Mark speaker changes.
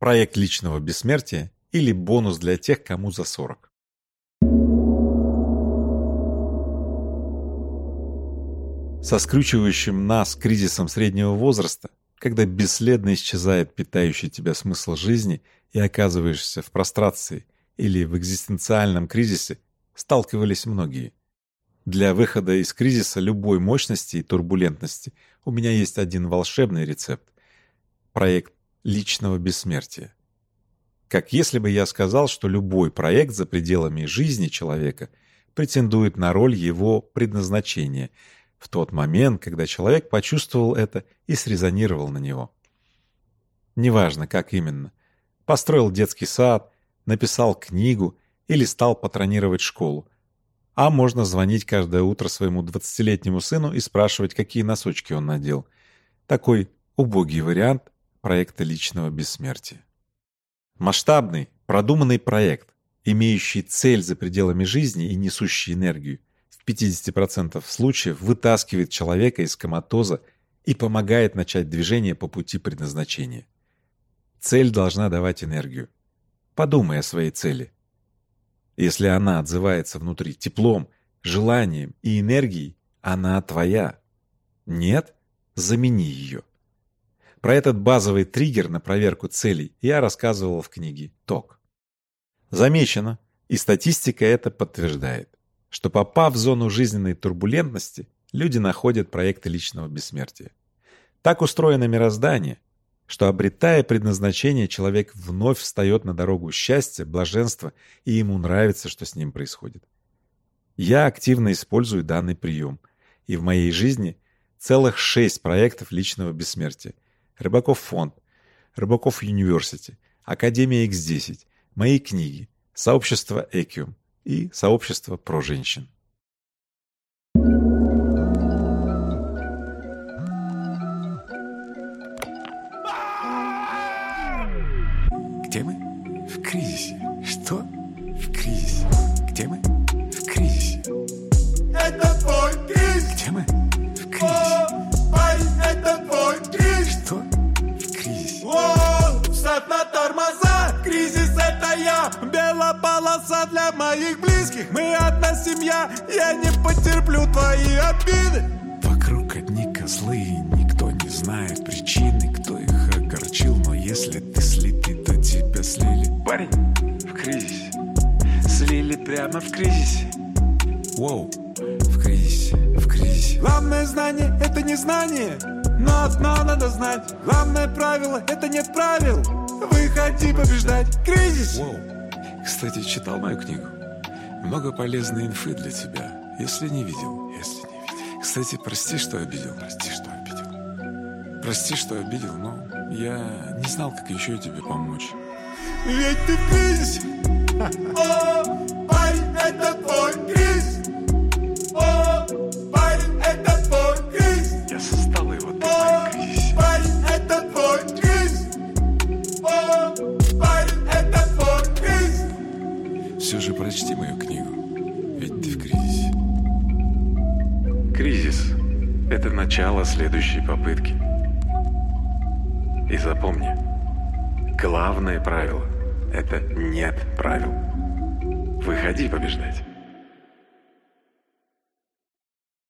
Speaker 1: проект личного бессмертия или бонус для тех, кому за 40. Со скручивающим нас кризисом среднего возраста, когда бесследно исчезает питающий тебя смысл жизни и оказываешься в прострации или в экзистенциальном кризисе, сталкивались многие. Для выхода из кризиса любой мощности и турбулентности у меня есть один волшебный рецепт. Проект личного бессмертия. Как если бы я сказал, что любой проект за пределами жизни человека претендует на роль его предназначения в тот момент, когда человек почувствовал это и срезонировал на него. Неважно, как именно. Построил детский сад, написал книгу или стал патронировать школу. А можно звонить каждое утро своему 20-летнему сыну и спрашивать, какие носочки он надел. Такой убогий вариант проекта личного бессмертия. Масштабный, продуманный проект, имеющий цель за пределами жизни и несущий энергию, в 50% случаев вытаскивает человека из коматоза и помогает начать движение по пути предназначения. Цель должна давать энергию. Подумай о своей цели. Если она отзывается внутри теплом, желанием и энергией, она твоя. Нет? Замени ее. Про этот базовый триггер на проверку целей я рассказывал в книге «Ток». Замечено, и статистика это подтверждает, что попав в зону жизненной турбулентности, люди находят проекты личного бессмертия. Так устроено мироздание, что, обретая предназначение, человек вновь встает на дорогу счастья, блаженства, и ему нравится, что с ним происходит. Я активно использую данный прием, и в моей жизни целых шесть проектов личного бессмертия – Рыбаков фонд, Рыбаков Юниверсити, Академия X10, мои книги, сообщество Экиум и сообщество про женщин.
Speaker 2: Где мы? В кризисе. Что? В кризисе. Где мы?
Speaker 3: полоса для моих близких. Мы одна семья, я не потерплю твои обиды.
Speaker 2: Вокруг одни козлы, и никто не знает причины Кто их огорчил, но если ты слепит, то тебя слили. Парень в кризисе, слили прямо в кризисе. Воу, в кризисе, в кризисе.
Speaker 3: Главное знание — это не знание, но одно надо знать. Главное правило — это нет правил. Выходи побеждать. Кризис.
Speaker 2: Воу. Кстати, читал мою книгу? Много полезной инфы для тебя, если не видел. Если не видел. Кстати, прости, что обидел. Прости, что обидел. Прости, что обидел, но я не знал, как еще тебе помочь.
Speaker 3: Ведь ты здесь!
Speaker 2: все же прочти мою книгу, ведь ты в кризисе. Кризис – это начало следующей попытки. И запомни, главное правило – это нет правил. Выходи побеждать.